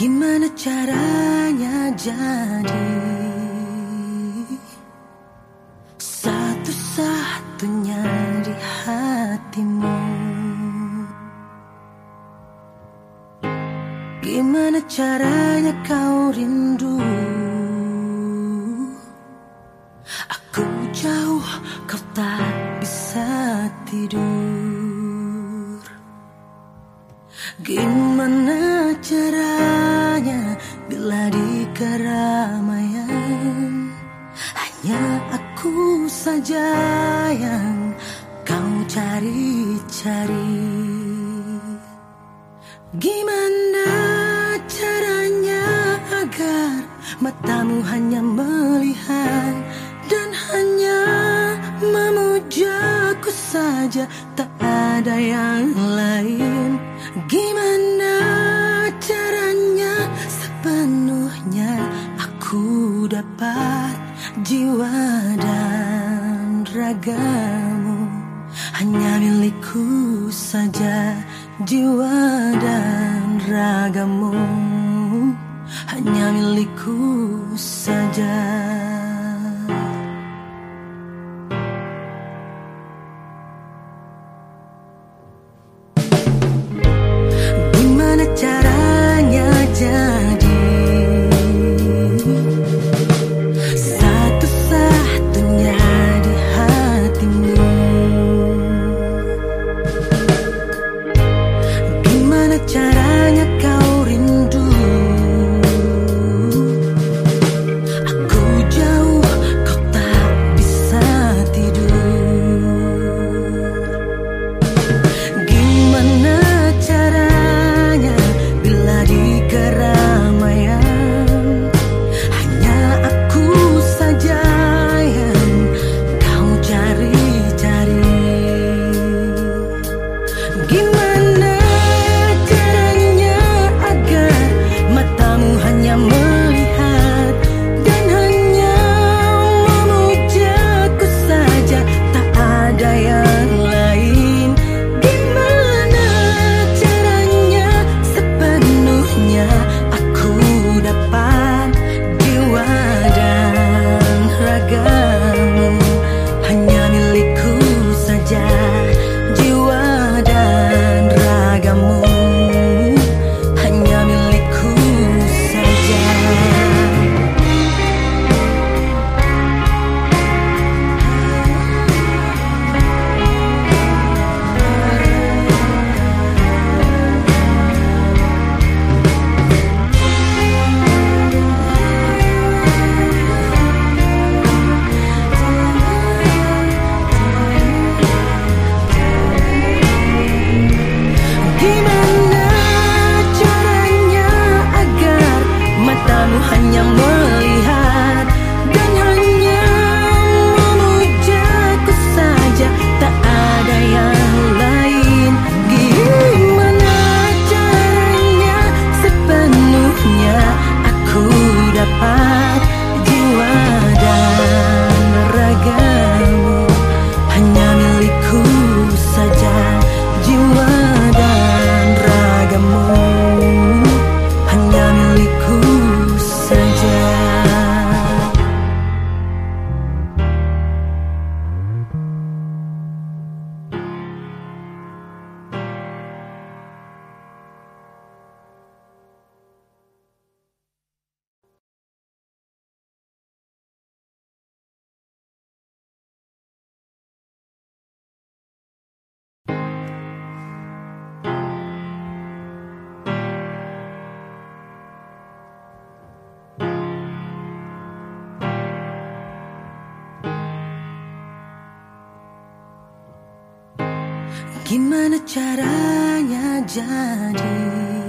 Gimana caranya jadi? Satu-satunya di hatimu. Gimana caranya kau rindu? Aku jauh kau tak bisa tidur. Gimana caranya saja yang kau cari-cari. Gimana caranya agar matamu hanya melihat Dan hanya memujaku saja? Tak ada yang lain. Gimana caranya sepenuhnya aku dapat jiwa ragamu Hanya milikku saja jiwa dan ragamu. Hanya milikku saja. Gimana caranya jadi matamu hanya melihat Gimana caranya jadi